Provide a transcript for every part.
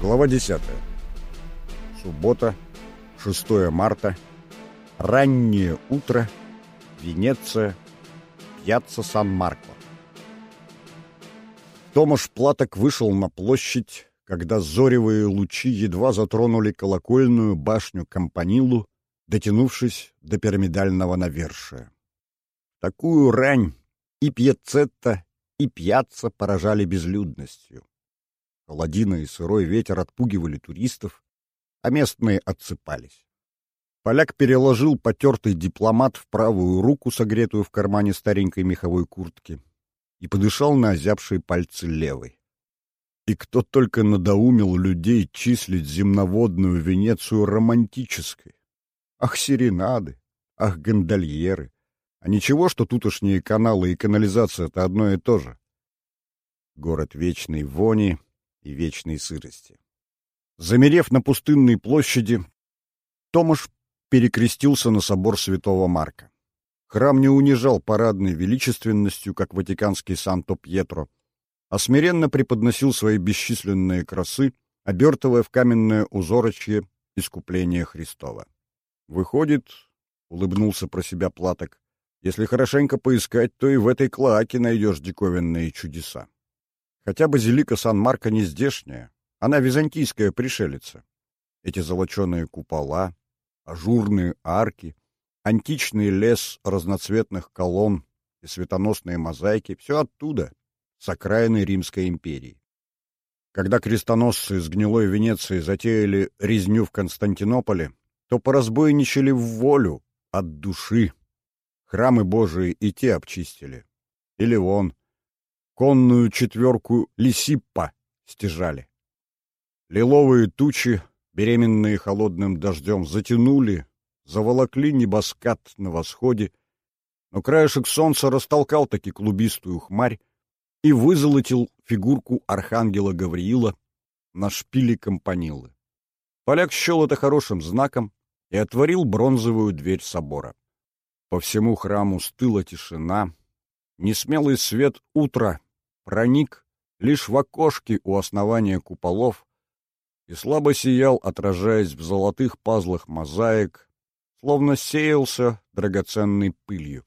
Глава 10. Суббота, 6 марта. Раннее утро. Венеция. Пьяцца Сан-Марко. Томаш Платок вышел на площадь, когда зоревые лучи едва затронули колокольную башню Кампанилу, дотянувшись до пирамидального навершия. Такую рань и Пьяцетта, и Пьяцца поражали безлюдностью. Холодина и сырой ветер отпугивали туристов, а местные отсыпались. Поляк переложил потертый дипломат в правую руку, согретую в кармане старенькой меховой куртки, и подышал на озябшие пальцы левой. И кто только надоумил людей числить земноводную Венецию романтической. Ах, серенады, ах, гондольеры. А ничего, что тутошние каналы и канализация — это одно и то же. Город вечной вони — и вечной сырости. Замерев на пустынной площади, Томаш перекрестился на собор святого Марка. Храм не унижал парадной величественностью, как ватиканский Санто-Пьетро, а смиренно преподносил свои бесчисленные красы, обертывая в каменное узорочье искупление Христова. «Выходит, — улыбнулся про себя Платок, — если хорошенько поискать, то и в этой клоаке найдешь диковинные чудеса. Хотя базилика Сан-Марко не здешняя, она византийская пришелица. Эти золоченые купола, ажурные арки, античный лес разноцветных колонн и светоносные мозаики — все оттуда, с окраины Римской империи. Когда крестоносцы из гнилой Венеции затеяли резню в Константинополе, то поразбойничали в волю, от души. Храмы Божии и те обчистили. Или вон, конную четверку Лисиппа стяжали. Лиловые тучи, беременные холодным дождем, затянули, заволокли небоскат на восходе, но краешек солнца растолкал таки клубистую хмарь и вызолотил фигурку архангела Гавриила на шпиле компанилы. Поляк счел это хорошим знаком и отворил бронзовую дверь собора. По всему храму стыла тишина, несмелый свет утра проник лишь в окошки у основания куполов и слабо сиял, отражаясь в золотых пазлах мозаик, словно сеялся драгоценной пылью.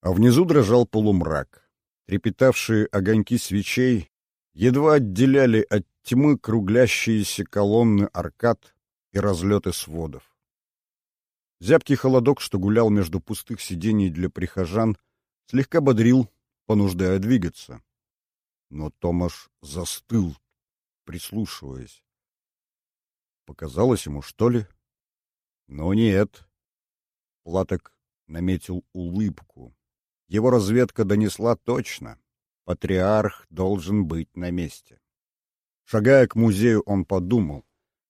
А внизу дрожал полумрак. Трепетавшие огоньки свечей едва отделяли от тьмы круглящиеся колонны аркад и разлеты сводов. Зябкий холодок, что гулял между пустых сидений для прихожан, слегка бодрил, понуждая двигаться но Томаш застыл, прислушиваясь. Показалось ему, что ли? Но нет. Платок наметил улыбку. Его разведка донесла точно. Патриарх должен быть на месте. Шагая к музею, он подумал.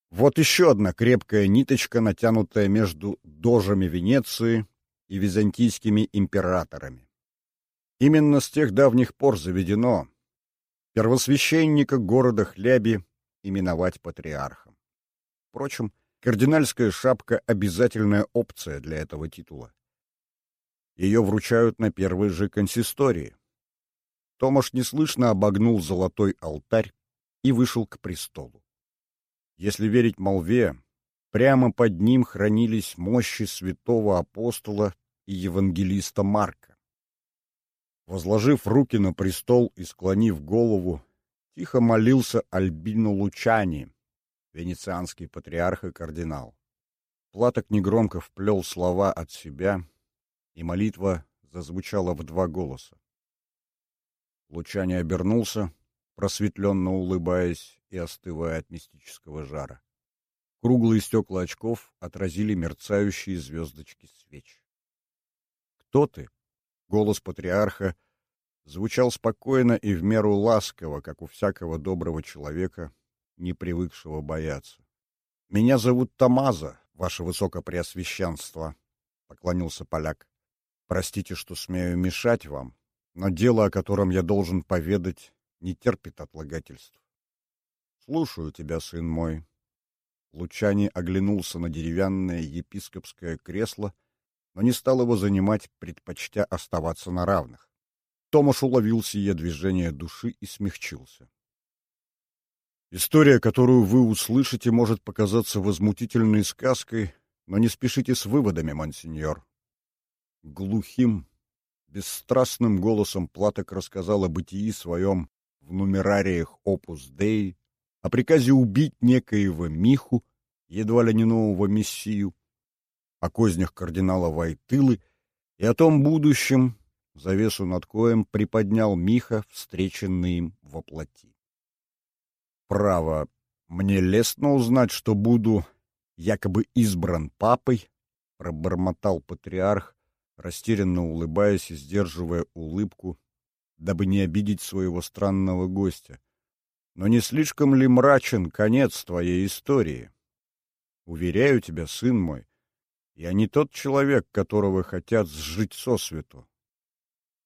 Вот еще одна крепкая ниточка, натянутая между дожами Венеции и византийскими императорами. Именно с тех давних пор заведено, первосвященника города Хляби именовать патриархом. Впрочем, кардинальская шапка — обязательная опция для этого титула. Ее вручают на первой же консистории. Томаш неслышно обогнул золотой алтарь и вышел к престолу. Если верить молве, прямо под ним хранились мощи святого апостола и евангелиста Марка. Возложив руки на престол и склонив голову, тихо молился Альбино Лучани, венецианский патриарх и кардинал. Платок негромко вплел слова от себя, и молитва зазвучала в два голоса. Лучани обернулся, просветленно улыбаясь и остывая от мистического жара. Круглые стекла очков отразили мерцающие звездочки свеч. «Кто ты?» Голос патриарха звучал спокойно и в меру ласково, как у всякого доброго человека, не привыкшего бояться. — Меня зовут Тамаза, ваше высокопреосвященство, — поклонился поляк. — Простите, что смею мешать вам, но дело, о котором я должен поведать, не терпит отлагательств. — Слушаю тебя, сын мой. Лучани оглянулся на деревянное епископское кресло — но не стал его занимать, предпочтя оставаться на равных. Томаш уловил сие движение души и смягчился. История, которую вы услышите, может показаться возмутительной сказкой, но не спешите с выводами, монсеньор. Глухим, бесстрастным голосом Платок рассказал о бытии своем в нумерариях Опус Dei, о приказе убить некоего Миху, едва ли не нового мессию, о кознях кардинала Вайтылы и о том будущем, завесу над коем приподнял Миха, встреченный им во плоти. Право, мне лестно узнать, что буду якобы избран папой, пробормотал патриарх, растерянно улыбаясь и сдерживая улыбку, дабы не обидеть своего странного гостя. Но не слишком ли мрачен конец твоей истории? Уверяю тебя, сын мой, я не тот человек, которого хотят сжить сосвету.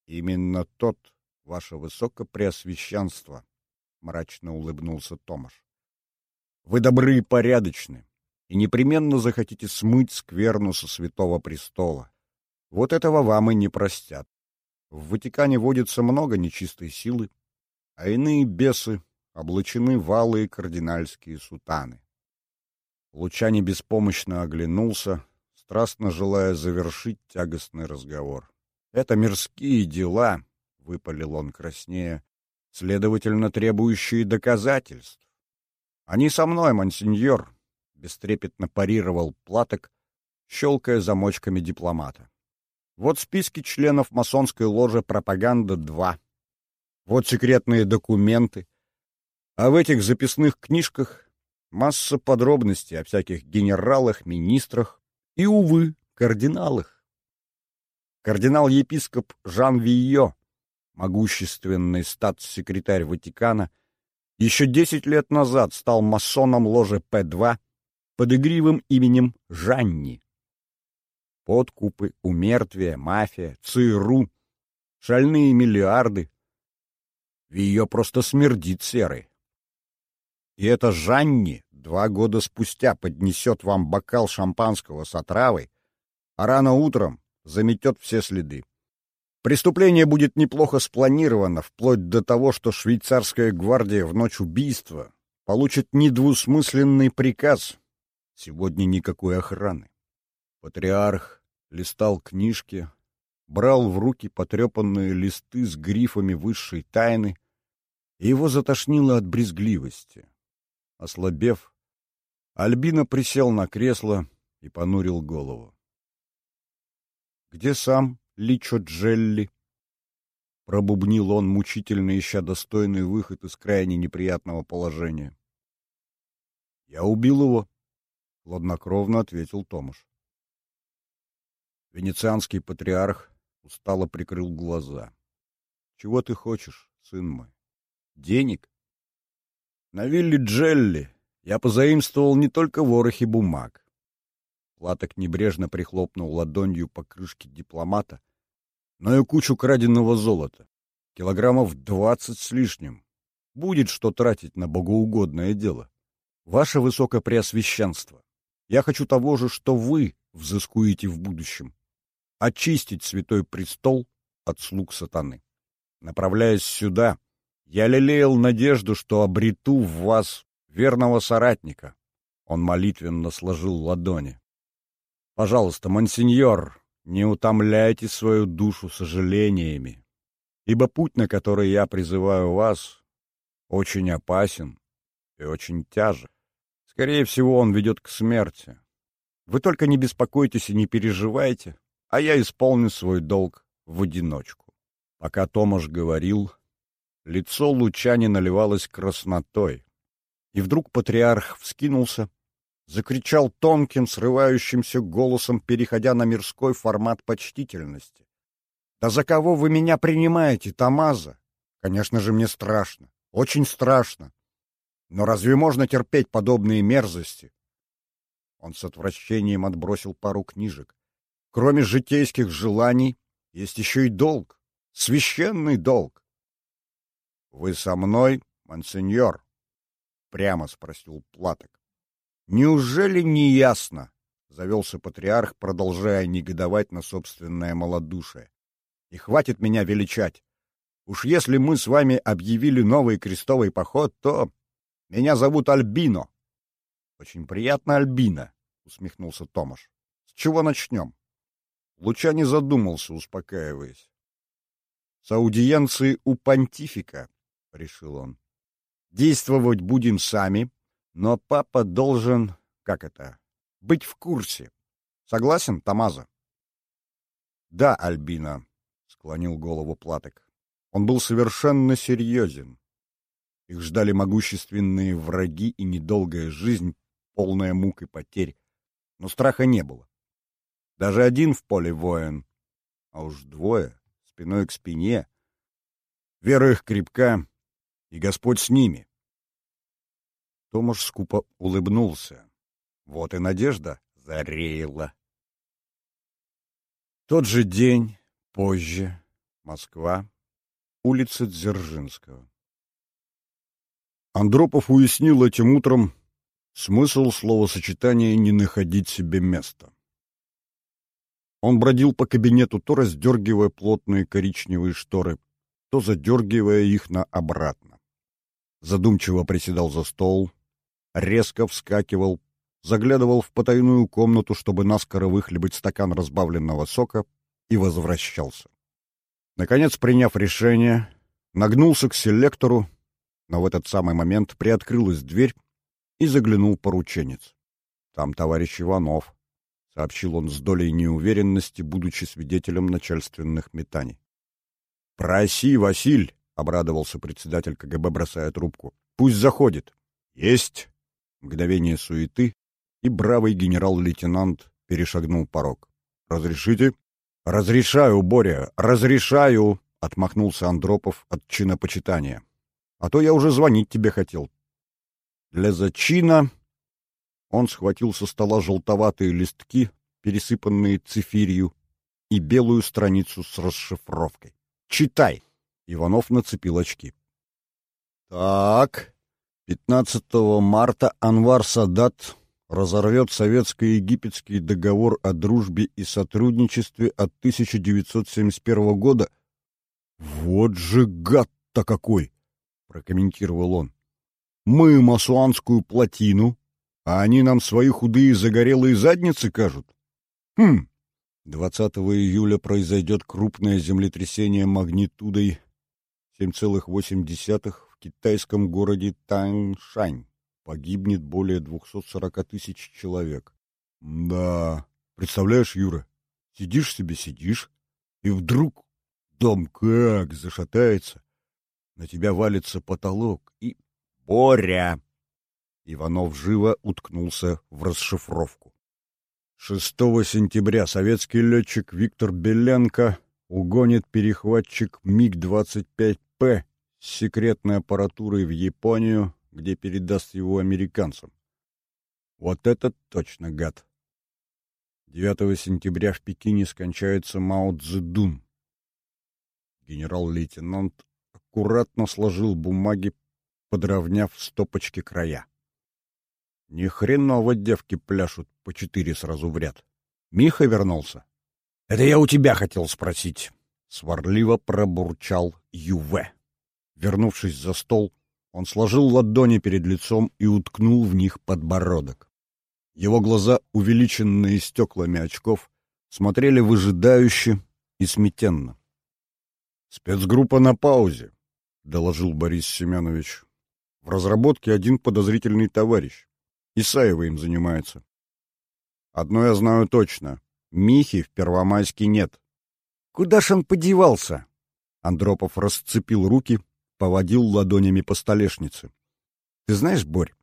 Именно тот, ваше высокопреосвященство, — мрачно улыбнулся Томаш. Вы добры и порядочны, и непременно захотите смыть скверну со святого престола. Вот этого вам и не простят. В Ватикане водится много нечистой силы, а иные бесы облачены в алые кардинальские сутаны. Лучани беспомощно оглянулся, страстно желая завершить тягостный разговор. «Это мирские дела», — выпалил он краснее, — «следовательно, требующие доказательств». «Они со мной, монсеньор», — бестрепетно парировал Платок, щелкая замочками дипломата. «Вот списки членов масонской ложи «Пропаганда-2». Вот секретные документы. А в этих записных книжках масса подробностей о всяких генералах, министрах и, увы, кардиналах. Кардинал-епископ Жан Вийо, могущественный статс-секретарь Ватикана, еще десять лет назад стал масоном ложи П-2 под игривым именем Жанни. Подкупы, умертвия, мафия, ЦРУ, шальные миллиарды. Вийо просто смердит серой. И это Жанни два года спустя поднесет вам бокал шампанского с отравой, а рано утром заметет все следы. Преступление будет неплохо спланировано, вплоть до того, что швейцарская гвардия в ночь убийства получит недвусмысленный приказ. Сегодня никакой охраны. Патриарх листал книжки, брал в руки потрепанные листы с грифами высшей тайны, и его затошнило от брезгливости. Ослабев, Альбина присел на кресло и понурил голову. Где сам Личо Джелли? Пробубнил он, мучительно ища достойный выход из крайне неприятного положения. Я убил его, хладнокровно ответил Томаш. Венецианский патриарх устало прикрыл глаза. Чего ты хочешь, сын мой? Денег? На вилле Джелли я позаимствовал не только ворохи бумаг. Латок небрежно прихлопнул ладонью по крышке дипломата, но и кучу краденого золота. Килограммов двадцать с лишним. Будет что тратить на богоугодное дело. Ваше Высокопреосвященство, я хочу того же, что вы взыскуете в будущем. Очистить святой престол от слуг сатаны. Направляясь сюда, я лелеял надежду, что обрету в вас верного соратника. Он молитвенно сложил ладони. Пожалуйста, монсеньор, не утомляйте свою душу сожалениями, ибо путь, на который я призываю вас, очень опасен и очень тяжек. Скорее всего, он ведет к смерти. Вы только не беспокойтесь и не переживайте, а я исполню свой долг в одиночку. Пока Томаш говорил, лицо Лучани наливалось краснотой, и вдруг патриарх вскинулся, закричал тонким, срывающимся голосом, переходя на мирской формат почтительности. «Да за кого вы меня принимаете, Тамаза? Конечно же, мне страшно, очень страшно. Но разве можно терпеть подобные мерзости?» Он с отвращением отбросил пару книжек. «Кроме житейских желаний, есть еще и долг, священный долг». «Вы со мной, монсеньор?» — прямо спросил Платок. «Неужели не ясно?» — завелся патриарх, продолжая негодовать на собственное малодушие. «И хватит меня величать. Уж если мы с вами объявили новый крестовый поход, то...» Меня зовут Альбино. Очень приятно, Альбина, усмехнулся Томаш. С чего начнем? Луча не задумался, успокаиваясь. С аудиенции у понтифика, решил он. Действовать будем сами, но папа должен, как это, быть в курсе. Согласен, Тамаза? Да, Альбина, склонил голову Платок. Он был совершенно серьезен. Их ждали могущественные враги и недолгая жизнь, полная мук и потерь. Но страха не было. Даже один в поле воин, а уж двое, спиной к спине. Вера их крепка, и Господь с ними. Томаш скупо улыбнулся. Вот и надежда зареяла. Тот же день, позже, Москва, улица Дзержинского. Андропов уяснил этим утром смысл словосочетания «не находить себе места». Он бродил по кабинету, то раздергивая плотные коричневые шторы, то задергивая их на обратно. Задумчиво приседал за стол, резко вскакивал, заглядывал в потайную комнату, чтобы наскоро выхлебать стакан разбавленного сока, и возвращался. Наконец, приняв решение, нагнулся к селектору, но в этот самый момент приоткрылась дверь и заглянул порученец. «Там товарищ Иванов», — сообщил он с долей неуверенности, будучи свидетелем начальственных метаний. «Проси, Василь!» — обрадовался председатель КГБ, бросая трубку. «Пусть заходит». «Есть!» Мгновение суеты, и бравый генерал-лейтенант перешагнул порог. «Разрешите?» «Разрешаю, Боря, разрешаю!» — отмахнулся Андропов от чинопочитания. «А то я уже звонить тебе хотел». Для зачина он схватил со стола желтоватые листки, пересыпанные цифирью, и белую страницу с расшифровкой. «Читай!» — Иванов нацепил очки. «Так, 15 марта Анвар Садат разорвет советско-египетский договор о дружбе и сотрудничестве от 1971 года. «Вот же гад-то какой!» — прокомментировал он. «Мы Масуанскую плотину, а они нам свои худые загорелые задницы кажут. Хм, 20 июля произойдет крупное землетрясение магнитудой 7,8 китайском городе Таншань погибнет более 240 тысяч человек. Да, представляешь, Юра, сидишь себе, сидишь, и вдруг дом как зашатается, на тебя валится потолок и... Боря! Иванов живо уткнулся в расшифровку. 6 сентября советский летчик Виктор Беленко угонит перехватчик МиГ-25П с секретной аппаратурой в Японию, где передаст его американцам. Вот этот точно гад. 9 сентября в Пекине скончается Мао Цзэдун. Генерал-лейтенант аккуратно сложил бумаги, подровняв стопочки края. Ни хреново девки пляшут по четыре сразу в ряд. Миха вернулся. — Это я у тебя хотел спросить. Сварливо пробурчал Юве. Вернувшись за стол, он сложил ладони перед лицом и уткнул в них подбородок. Его глаза, увеличенные стеклами очков, смотрели выжидающе и смятенно. «Спецгруппа на паузе», — доложил Борис Семенович. «В разработке один подозрительный товарищ. Исаева им занимается. Одно я знаю точно. Михи в Первомайске нет». «Куда ж он подевался?» Андропов расцепил руки поводил ладонями по столешнице. Ты знаешь, Борь,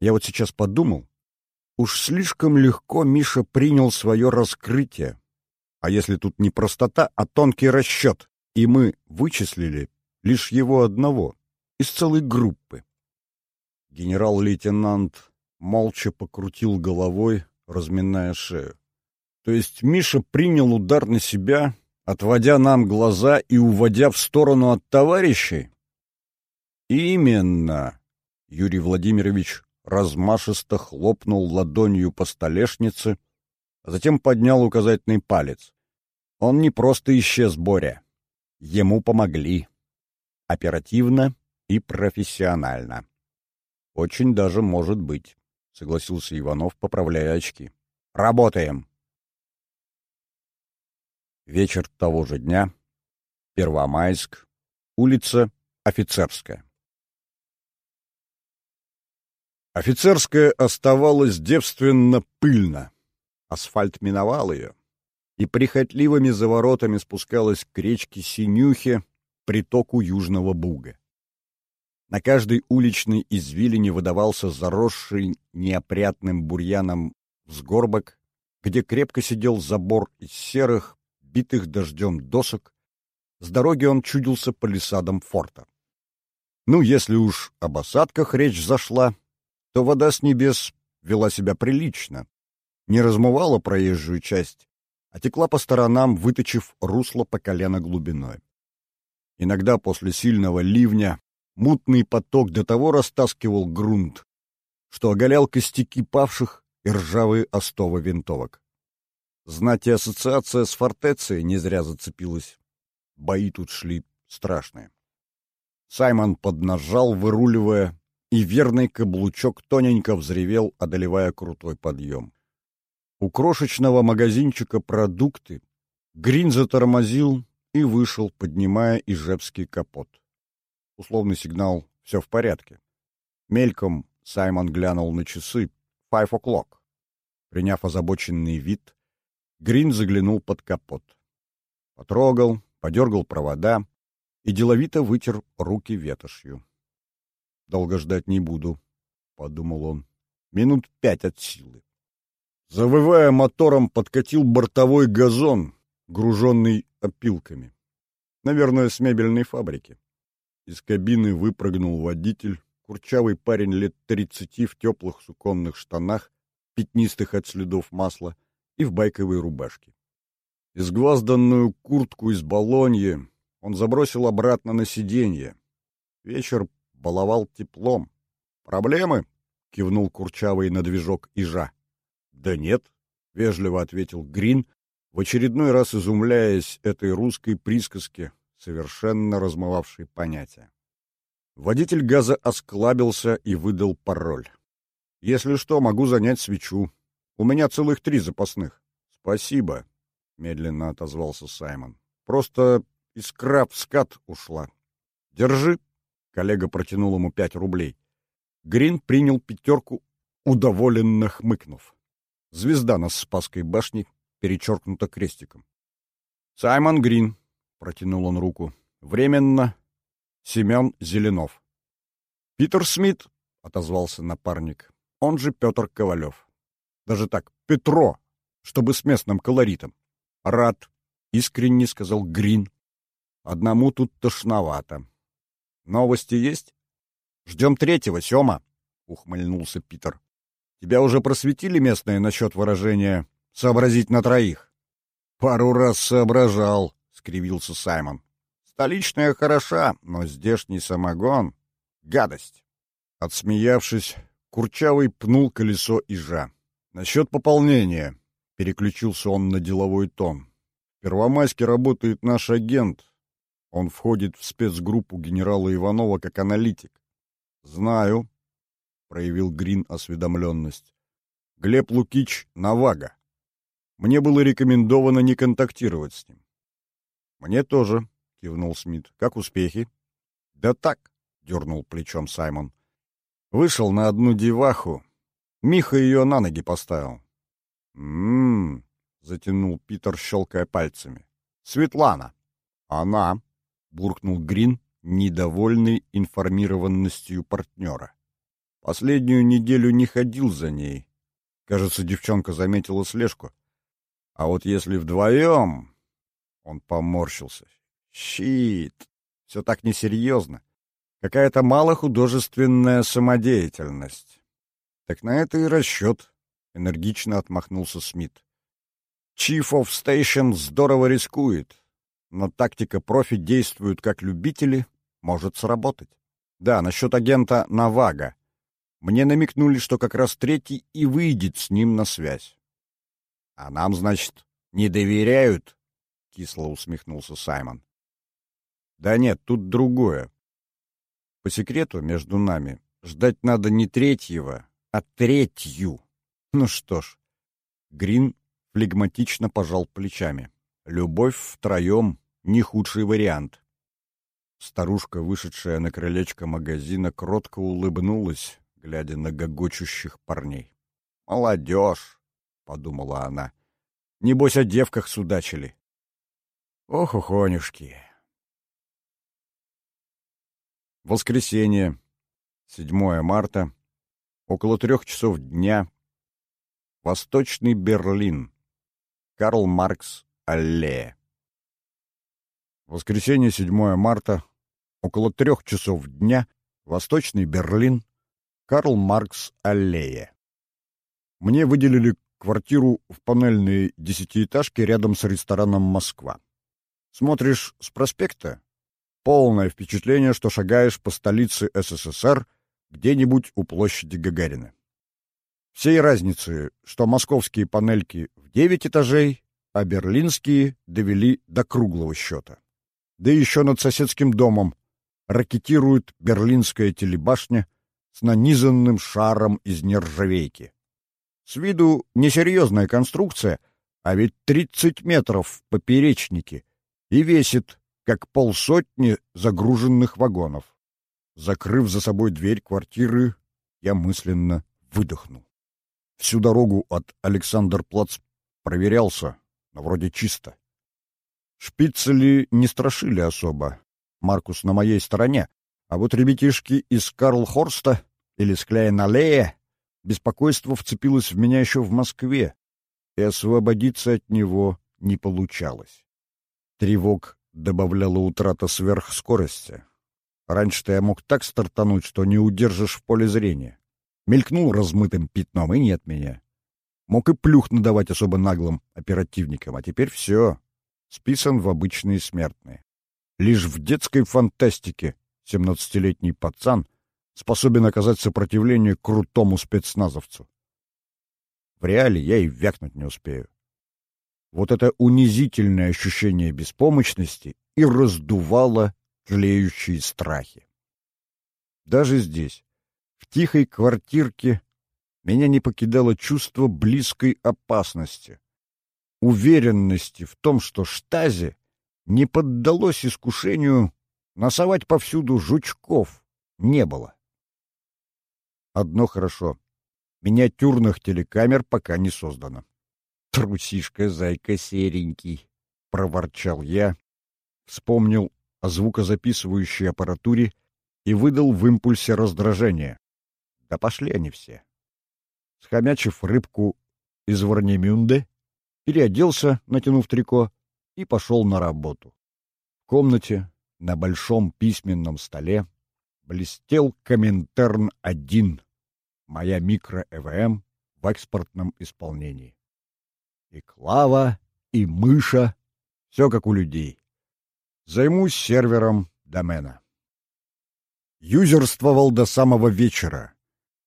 я вот сейчас подумал, уж слишком легко Миша принял свое раскрытие. А если тут не простота, а тонкий расчет, и мы вычислили лишь его одного из целой группы. Генерал-лейтенант молча покрутил головой, разминая шею. То есть Миша принял удар на себя, отводя нам глаза и уводя в сторону от товарищей? «Именно!» — Юрий Владимирович размашисто хлопнул ладонью по столешнице, а затем поднял указательный палец. Он не просто исчез, Боря. Ему помогли. Оперативно и профессионально. Очень даже может быть, согласился Иванов, поправляя очки. Работаем. Вечер того же дня. Первомайск. Улица Офицерская. Офицерская оставалась девственно пыльно. Асфальт миновал ее и прихотливыми заворотами спускалась к речке Синюхе, притоку Южного Буга. На каждой уличной извилине выдавался заросший неопрятным бурьяном взгорбок, где крепко сидел забор из серых, битых дождем досок, с дороги он чудился палисадом форта. Ну, если уж об осадках речь зашла, то вода с небес вела себя прилично, не размывала проезжую часть, а текла по сторонам, выточив русло по колено глубиной. Иногда после сильного ливня мутный поток до того растаскивал грунт, что оголял костяки павших и ржавые остовы винтовок. Знать и ассоциация с фортецией не зря зацепилась. Бои тут шли страшные. Саймон поднажал, выруливая, и верный каблучок тоненько взревел, одолевая крутой подъем. У крошечного магазинчика продукты Грин затормозил и вышел, поднимая ижевский капот. Условный сигнал «все в порядке». Мельком Саймон глянул на часы «five o'clock». Приняв озабоченный вид, Грин заглянул под капот. Потрогал, подергал провода и деловито вытер руки ветошью. Долго ждать не буду, — подумал он. Минут пять от силы. Завывая мотором, подкатил бортовой газон, груженный опилками. Наверное, с мебельной фабрики. Из кабины выпрыгнул водитель, курчавый парень лет тридцати в теплых суконных штанах, пятнистых от следов масла, и в байковой рубашке. Изгвазданную куртку из балоньи он забросил обратно на сиденье. Вечер баловал теплом. «Проблемы?» — кивнул курчавый на движок ижа. «Да нет», — вежливо ответил Грин, в очередной раз изумляясь этой русской присказке, совершенно размывавшей понятия. Водитель газа осклабился и выдал пароль. «Если что, могу занять свечу. У меня целых три запасных». «Спасибо», — медленно отозвался Саймон. «Просто искра в скат ушла. Держи». Коллега протянул ему пять рублей. Грин принял пятерку, удоволенно хмыкнув. Звезда на Спасской башне перечеркнута крестиком. «Саймон Грин», — протянул он руку, — «временно Семен Зеленов». «Питер Смит», — отозвался напарник, — «он же Петр Ковалев». «Даже так, Петро, чтобы с местным колоритом». «Рад», — искренне сказал Грин. «Одному тут тошновато. Новости есть? Ждем третьего, Сема, — ухмыльнулся Питер. Тебя уже просветили местные насчет выражения «сообразить на троих»? Пару раз соображал, — скривился Саймон. Столичная хороша, но здешний самогон — гадость. Отсмеявшись, Курчавый пнул колесо ижа. Насчет пополнения, — переключился он на деловой тон. В Первомайске работает наш агент, он входит в спецгруппу генерала Иванова как аналитик. Знаю, проявил Грин осведомленность. Глеб Лукич Навага. Мне было рекомендовано не контактировать с ним. Мне тоже, кивнул Смит. Как успехи? Да так, дернул плечом Саймон. Вышел на одну деваху. Миха ее на ноги поставил. М-м, затянул Питер, щелкая пальцами. Светлана. Она. — буркнул Грин, недовольный информированностью партнера. Последнюю неделю не ходил за ней. Кажется, девчонка заметила слежку. А вот если вдвоем... Он поморщился. Щит! Все так несерьезно. Какая-то малохудожественная самодеятельность. Так на это и расчет, — энергично отмахнулся Смит. Chief of Station здорово рискует но тактика профи действует как любители, может сработать. Да, насчет агента Навага. Мне намекнули, что как раз третий и выйдет с ним на связь. — А нам, значит, не доверяют? — кисло усмехнулся Саймон. — Да нет, тут другое. По секрету между нами ждать надо не третьего, а третью. Ну что ж, Грин флегматично пожал плечами. Любовь втроем — не худший вариант. Старушка, вышедшая на крылечко магазина, кротко улыбнулась, глядя на гогочущих парней. «Молодежь!» — подумала она. «Небось, о девках судачили». «Ох, ухонюшки!» Воскресенье, 7 марта, около трех часов дня, Восточный Берлин, Карл Маркс, аллея. Воскресенье, 7 марта, около трех часов дня, Восточный Берлин, Карл Маркс, аллея. Мне выделили квартиру в панельной десятиэтажке рядом с рестораном «Москва». Смотришь с проспекта — полное впечатление, что шагаешь по столице СССР где-нибудь у площади Гагарина. Всей разницы, что московские панельки в девять этажей, а берлинские довели до круглого счета. Да еще над соседским домом ракетирует берлинская телебашня с нанизанным шаром из нержавейки. С виду несерьезная конструкция, а ведь 30 метров в поперечнике и весит, как полсотни загруженных вагонов. Закрыв за собой дверь квартиры, я мысленно выдохнул. Всю дорогу от Александр-Плац проверялся, но вроде чисто. Шпицели не страшили особо. Маркус на моей стороне. А вот ребятишки из Карлхорста или с Кляйн-Аллея беспокойство вцепилось в меня еще в Москве, и освободиться от него не получалось. Тревог добавляла утрата сверхскорости. Раньше-то я мог так стартануть, что не удержишь в поле зрения. Мелькнул размытым пятном, и нет меня. Мог и плюх надавать особо наглым оперативникам, а теперь все списан в обычные смертные. Лишь в детской фантастике семнадцатилетний пацан способен оказать сопротивление крутому спецназовцу. В реале я и вякнуть не успею. Вот это унизительное ощущение беспомощности и раздувало тлеющие страхи. Даже здесь, в тихой квартирке, меня не покидало чувство близкой опасности уверенности в том, что штази не поддалось искушению носовать повсюду жучков, не было. Одно хорошо. Миниатюрных телекамер пока не создано. «Трусишка, зайка серенький», — проворчал я, вспомнил о звукозаписывающей аппаратуре и выдал в импульсе раздражение. Да пошли они все. Схомячив рыбку из Варнемюнде, переоделся, натянув трико, и пошел на работу. В комнате на большом письменном столе блестел Коминтерн-1, моя микро-ЭВМ в экспортном исполнении. И Клава, и Мыша — все как у людей. Займусь сервером домена. Юзерствовал до самого вечера,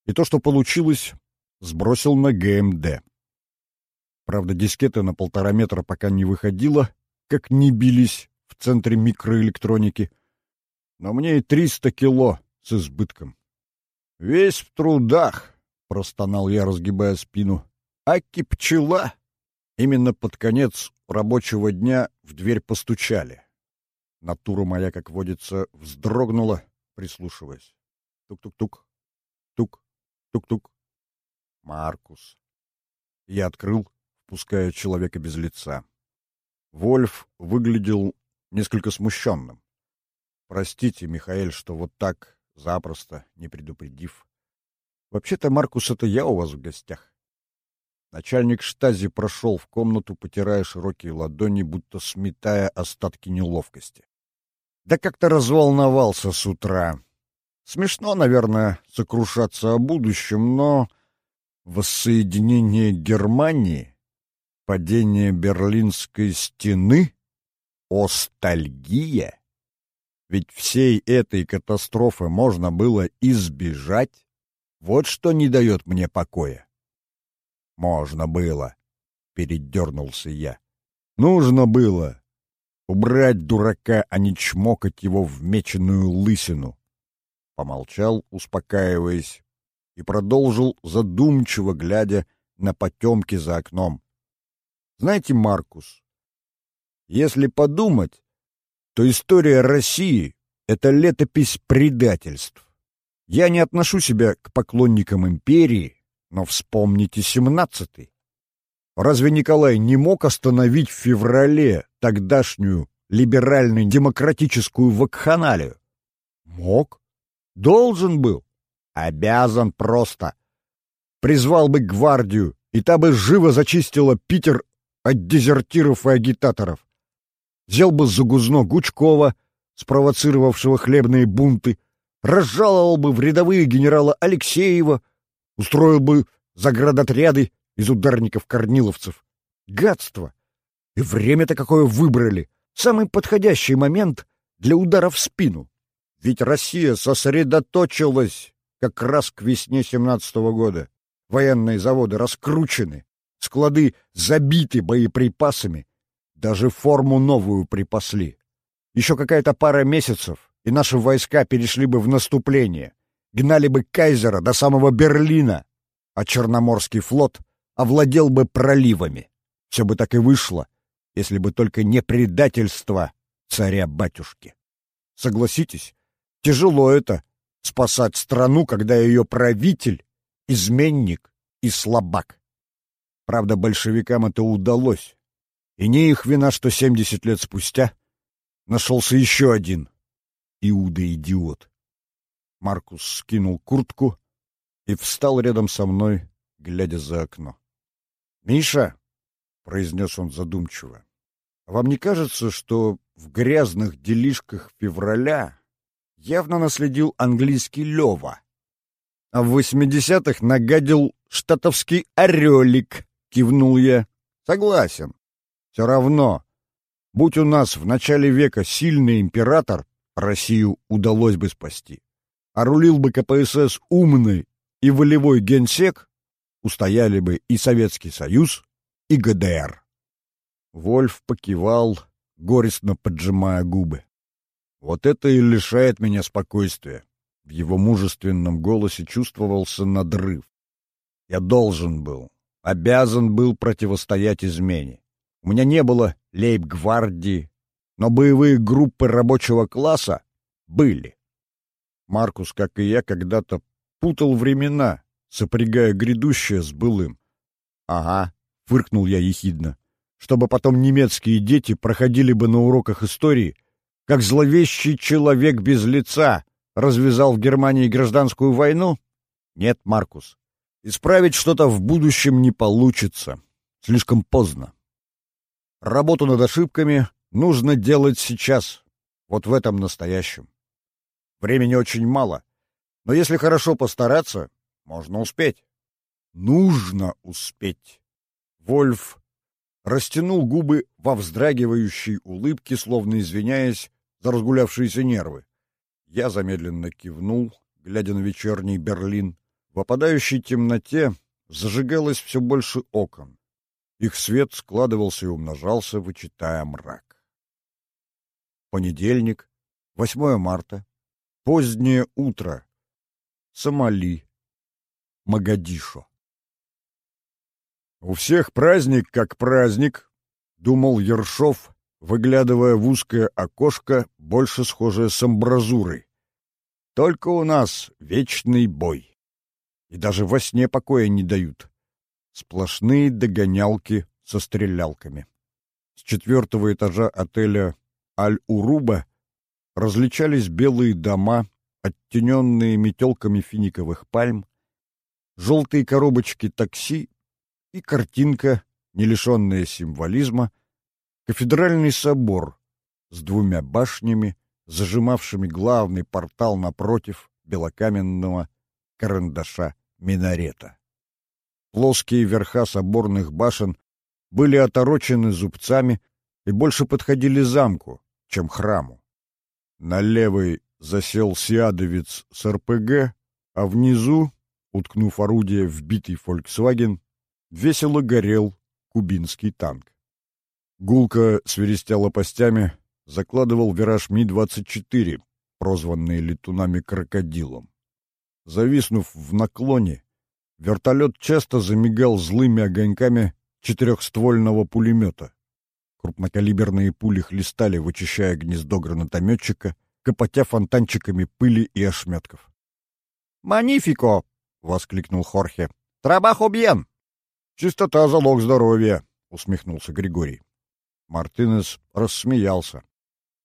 и то, что получилось, сбросил на ГМД. Правда, дискета на полтора метра пока не выходила, как не бились в центре микроэлектроники. Но мне и триста кило с избытком. «Весь в трудах», — простонал я, разгибая спину. «Аки пчела!» Именно под конец рабочего дня в дверь постучали. Натура моя, как водится, вздрогнула, прислушиваясь. Тук-тук-тук. Тук. Тук-тук. Маркус. Я открыл, пуская человека без лица. Вольф выглядел несколько смущенным. «Простите, Михаил, что вот так, запросто, не предупредив. Вообще-то, Маркус, это я у вас в гостях». Начальник штази прошел в комнату, потирая широкие ладони, будто сметая остатки неловкости. Да как-то разволновался с утра. Смешно, наверное, сокрушаться о будущем, но воссоединение Германии падение Берлинской стены? Остальгия? Ведь всей этой катастрофы можно было избежать. Вот что не дает мне покоя. Можно было, — передернулся я. Нужно было убрать дурака, а не чмокать его в меченую лысину. помолчал, успокаиваясь, и продолжил задумчиво, глядя на потемки за окном. Знаете, Маркус, если подумать, то история России — это летопись предательств. Я не отношу себя к поклонникам империи, но вспомните семнадцатый. Разве Николай не мог остановить в феврале тогдашнюю либерально-демократическую вакханалию? Мог. Должен был. Обязан просто. Призвал бы гвардию, и та бы живо зачистила Питер от дезертиров и агитаторов. Взял бы за гузно Гучкова, спровоцировавшего хлебные бунты, разжаловал бы в рядовые генерала Алексеева, устроил бы заградотряды из ударников-корниловцев. Гадство! И время-то какое выбрали! Самый подходящий момент для удара в спину. Ведь Россия сосредоточилась как раз к весне семнадцатого года. Военные заводы раскручены, склады забиты боеприпасами, даже форму новую припасли. Еще какая-то пара месяцев, и наши войска перешли бы в наступление, гнали бы кайзера до самого Берлина, а Черноморский флот овладел бы проливами. Все бы так и вышло, если бы только не предательство царя-батюшки. Согласитесь, тяжело это — спасать страну, когда ее правитель — изменник и слабак. Правда, большевикам это удалось. И не их вина, что 70 лет спустя нашелся еще один Иуда-идиот. Маркус скинул куртку и встал рядом со мной, глядя за окно. «Миша!» — произнес он задумчиво. «А «Вам не кажется, что в грязных делишках февраля явно наследил английский Лева, а в восьмидесятых нагадил штатовский орелик?» — кивнул я. «Согласен. Все равно, будь у нас в начале века сильный император, Россию удалось бы спасти. А рулил бы КПСС умный и волевой генсек, устояли бы и Советский Союз, и ГДР. Вольф покивал, горестно поджимая губы. Вот это и лишает меня спокойствия. В его мужественном голосе чувствовался надрыв. Я должен был, обязан был противостоять измене. У меня не было лейб-гвардии, но боевые группы рабочего класса были. Маркус, как и я, когда-то путал времена, сопрягая грядущее с былым. «Ага», — фыркнул я ехидно, «чтобы потом немецкие дети проходили бы на уроках истории, как зловещий человек без лица развязал в Германии гражданскую войну? Нет, Маркус, исправить что-то в будущем не получится. Слишком поздно. Работу над ошибками нужно делать сейчас, вот в этом настоящем. Времени очень мало, но если хорошо постараться, можно успеть. Нужно успеть. Вольф растянул губы во вздрагивающей улыбке, словно извиняясь за разгулявшиеся нервы. Я замедленно кивнул, глядя на вечерний Берлин. В опадающей темноте зажигалось все больше окон. Их свет складывался и умножался, вычитая мрак. Понедельник, 8 марта, позднее утро. Сомали, Магадишо. «У всех праздник как праздник», — думал Ершов, выглядывая в узкое окошко, больше схожее с амбразурой. «Только у нас вечный бой. И даже во сне покоя не дают. Сплошные догонялки со стрелялками». С четвертого этажа отеля «Аль-Уруба» различались белые дома, оттененные метелками финиковых пальм, желтые коробочки такси и картинка, не лишенная символизма, кафедральный собор с двумя башнями, зажимавшими главный портал напротив белокаменного карандаша минарета. Плоские верха соборных башен были оторочены зубцами и больше подходили замку, чем храму. На левой засел сиадовец с РПГ, а внизу уткнув орудие в битый «Фольксваген», весело горел кубинский танк. Гулко, свиристя лопастями, закладывал вираж Ми-24, прозванный летунами крокодилом. Зависнув в наклоне, вертолет часто замигал злыми огоньками четырехствольного пулемета. Крупнокалиберные пули хлестали, вычищая гнездо гранатометчика, копотя фонтанчиками пыли и ошметков. «Манифико!» — воскликнул Хорхе. «Трабахо бьен!» «Чистота — залог здоровья!» — усмехнулся Григорий. Мартинес рассмеялся.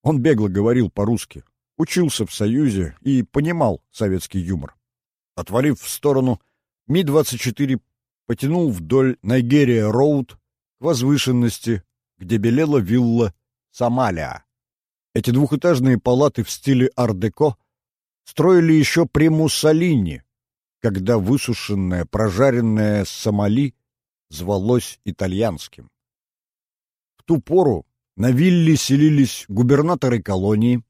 Он бегло говорил по-русски, учился в Союзе и понимал советский юмор. Отвалив в сторону, Ми-24 потянул вдоль Найгерия-Роуд к возвышенности, где белела вилла Сомалия. Эти двухэтажные палаты в стиле ар-деко строили еще при Муссолини, когда высушенное, прожаренное Сомали звалось итальянским. В ту пору на вилле селились губернаторы колонии,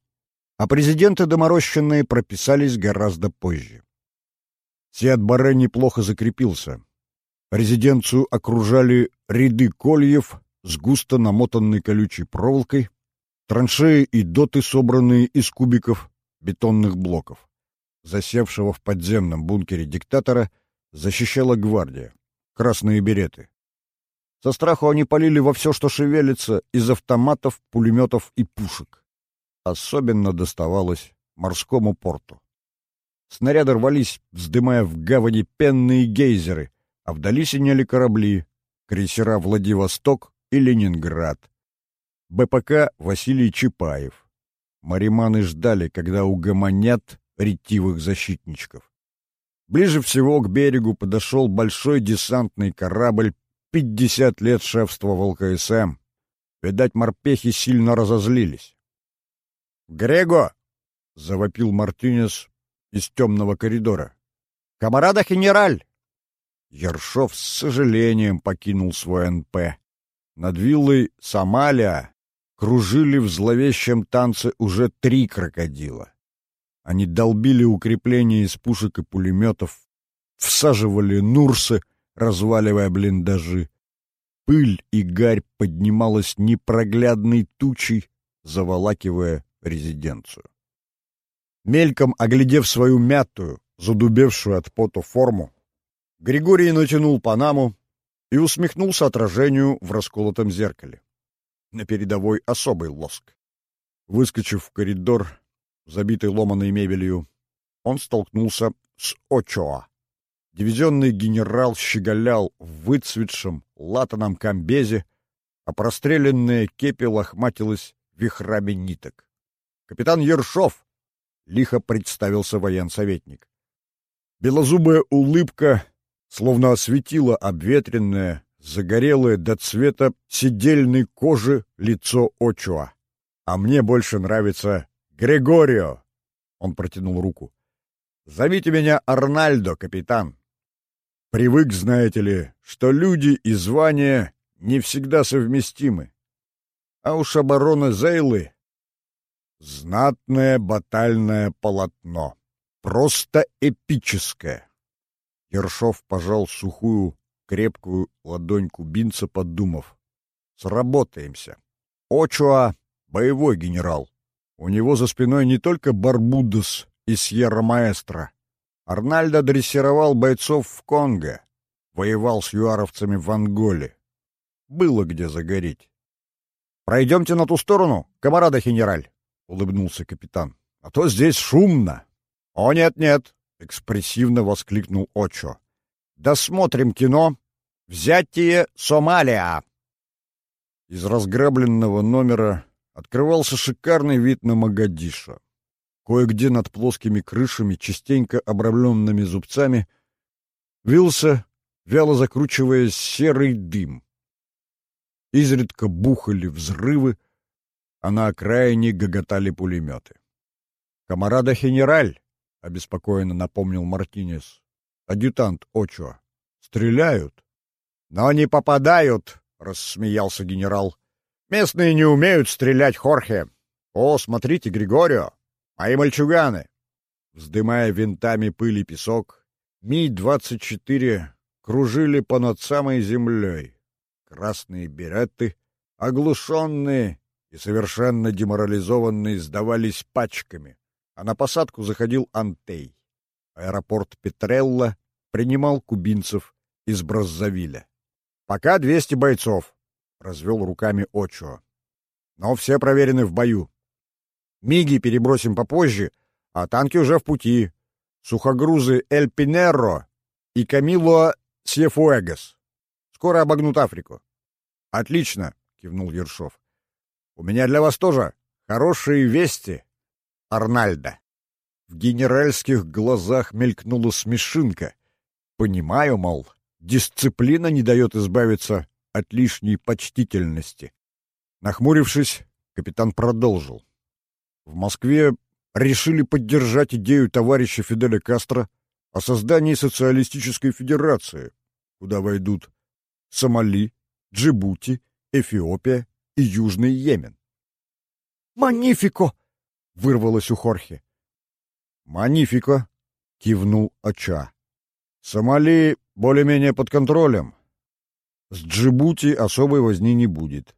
а президенты доморощенные прописались гораздо позже. Сиат Баре неплохо закрепился. Резиденцию окружали ряды кольев с густо намотанной колючей проволокой, траншеи и доты, собранные из кубиков бетонных блоков. Засевшего в подземном бункере диктатора защищала гвардия, красные береты. Со страху они полили во все, что шевелится, из автоматов, пулеметов и пушек. Особенно доставалось морскому порту. Снаряды рвались, вздымая в гавани пенные гейзеры, а вдали синели корабли, крейсера «Владивосток» и «Ленинград». БПК Василий Чапаев. Мариманы ждали, когда угомонят ретивых защитничков. Ближе всего к берегу подошел большой десантный корабль, пятьдесят лет шефствовал КСМ. Видать, морпехи сильно разозлились. «Грего!» — завопил Мартинес из темного коридора. «Камарада генераль!» Ершов с сожалением покинул свой НП. Над виллой Сомалия кружили в зловещем танце уже три крокодила. Они долбили укрепления из пушек и пулеметов, всаживали нурсы, разваливая блиндажи. Пыль и гарь поднималась непроглядной тучей, заволакивая резиденцию. Мельком оглядев свою мятую, задубевшую от пота форму, Григорий натянул панаму и усмехнулся отражению в расколотом зеркале. На передовой особый лоск. Выскочив в коридор, забитый ломаной мебелью, он столкнулся с Очоа. Дивизионный генерал щеголял в выцветшем латаном комбезе, а простреленная кепи лохматилась вихрами ниток. «Капитан Ершов!» лихо представился военсоветник. Белозубая улыбка словно осветила обветренное, загорелое до цвета сидельной кожи лицо Очуа. «А мне больше нравится Григорио!» Он протянул руку. «Зовите меня Арнальдо, капитан!» Привык, знаете ли, что люди и звания не всегда совместимы. А уж оборона Зейлы Знатное батальное полотно. Просто эпическое. Ершов пожал сухую, крепкую ладонь кубинца, подумав. Сработаемся. Очуа — боевой генерал. У него за спиной не только Барбудос и Сьерра-Маэстро. Арнальдо дрессировал бойцов в Конго, воевал с юаровцами в Анголе. Было где загореть. «Пройдемте на ту сторону, камарада генераль!» — улыбнулся капитан. — А то здесь шумно. — О, нет-нет! — экспрессивно воскликнул Очо. — Досмотрим кино. Взятие Сомалия! Из разграбленного номера открывался шикарный вид на Магадишо. Кое-где над плоскими крышами, частенько обрамленными зубцами, вился, вяло закручиваясь, серый дым. Изредка бухали взрывы, а на окраине гоготали пулеметы. «Камарада генераль!» — обеспокоенно напомнил Мартинес. «Адъютант Очо. Стреляют?» «Но не попадают!» — рассмеялся генерал. «Местные не умеют стрелять, Хорхе! О, смотрите, Григорио! Мои мальчуганы!» Вздымая винтами пыль и песок, Ми-24 кружили понад самой землей. Красные береты, оглушенные и совершенно деморализованные сдавались пачками, а на посадку заходил Антей. Аэропорт Петрелла принимал кубинцев из Браззавиля. «Пока 200 бойцов», — развел руками Очо. «Но все проверены в бою. Миги перебросим попозже, а танки уже в пути. Сухогрузы Эль Пинерро и Камило Сьефуэгас. Скоро обогнут Африку». «Отлично», — кивнул Ершов. «У меня для вас тоже хорошие вести, Арнальда». В генеральских глазах мелькнула смешинка. Понимаю, мол, дисциплина не дает избавиться от лишней почтительности. Нахмурившись, капитан продолжил. В Москве решили поддержать идею товарища Фиделя Кастро о создании социалистической федерации, куда войдут Сомали, Джибути, Эфиопия и Южный Йемен. «Манифико!» — вырвалось у Хорхе. «Манифико!» — кивнул Ача. «Сомали более-менее под контролем. С Джибути особой возни не будет.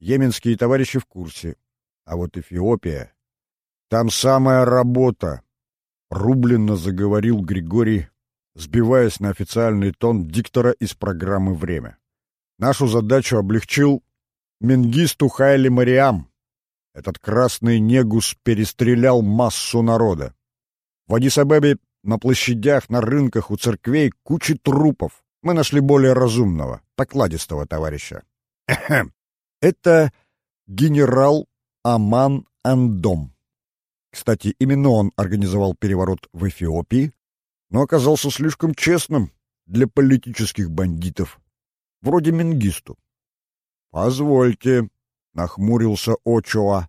Йеменские товарищи в курсе. А вот Эфиопия... Там самая работа!» Рубленно заговорил Григорий, сбиваясь на официальный тон диктора из программы «Время». Нашу задачу облегчил Менгисту Хайли Мариам. Этот красный негус перестрелял массу народа. В Адисабебе на площадях, на рынках, у церквей куча трупов. Мы нашли более разумного, покладистого товарища. Это генерал Аман Андом. Кстати, именно он организовал переворот в Эфиопии, но оказался слишком честным для политических бандитов, вроде Менгисту. «Позвольте», — нахмурился Очоа,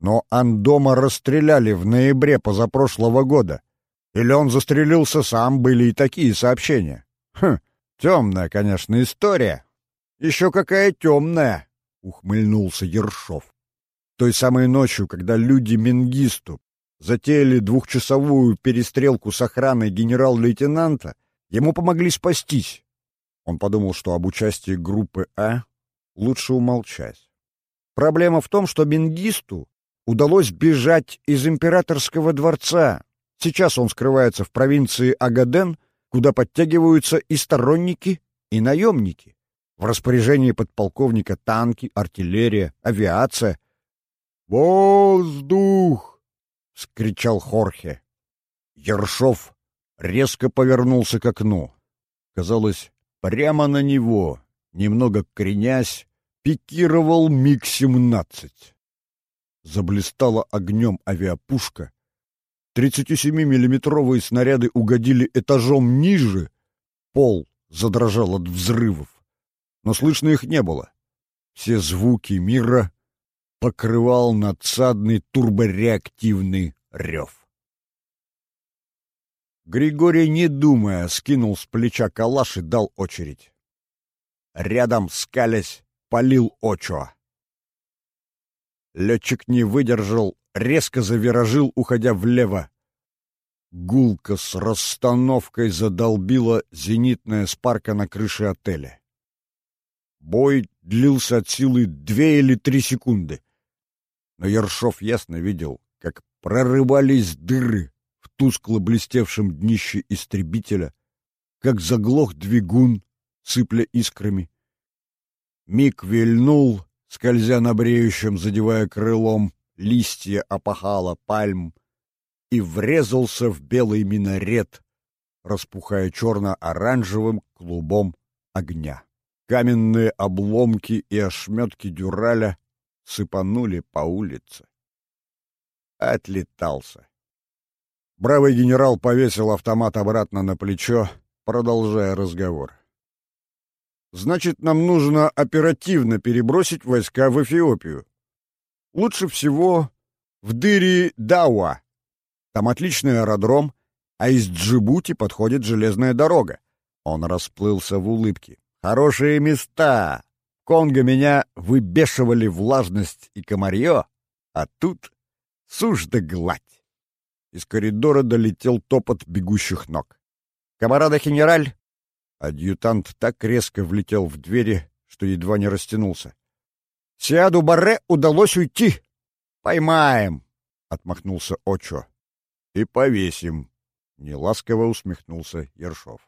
но Андома расстреляли в ноябре позапрошлого года. Или он застрелился сам, были и такие сообщения. Хм, темная, конечно, история. Еще какая темная, — ухмыльнулся Ершов. Той самой ночью, когда люди Менгисту затеяли двухчасовую перестрелку с охраной генерал-лейтенанта, ему помогли спастись. Он подумал, что об участии группы А лучше умолчать. Проблема в том, что Менгисту удалось бежать из императорского дворца. Сейчас он скрывается в провинции Агаден, куда подтягиваются и сторонники, и наемники. В распоряжении подполковника танки, артиллерия, авиация. «Воздух!» — скричал Хорхе. Ершов резко повернулся к окну. Казалось, прямо на него, немного кренясь, пикировал МиГ-17 заблистала огнем авиапушка. 37-миллиметровые снаряды угодили этажом ниже, пол задрожал от взрывов, но слышно их не было. Все звуки мира покрывал надсадный турбореактивный рев. Григорий, не думая, скинул с плеча калаш и дал очередь. Рядом, скалясь, полил Очо. Летчик не выдержал, резко завиражил, уходя влево. Гулко с расстановкой задолбила зенитная спарка на крыше отеля. Бой длился от силы две или три секунды. Но Ершов ясно видел, как прорывались дыры в тускло блестевшем днище истребителя, как заглох двигун, сыпля искрами. Миг вильнул, скользя на бреющем, задевая крылом листья опахала пальм, и врезался в белый минарет, распухая черно-оранжевым клубом огня. Каменные обломки и ошметки дюраля сыпанули по улице. Отлетался. Бравый генерал повесил автомат обратно на плечо, продолжая разговор. Значит, нам нужно оперативно перебросить войска в Эфиопию. Лучше всего в дыре Дауа. Там отличный аэродром, а из Джибути подходит железная дорога. Он расплылся в улыбке. Хорошие места. Конго меня выбешивали влажность и комарье, а тут сушь да гладь. Из коридора долетел топот бегущих ног. «Камарада генераль, Адъютант так резко влетел в двери, что едва не растянулся. «Сиаду Барре удалось уйти!» «Поймаем!» — отмахнулся Очо. И повесим, — неласково усмехнулся Ершов.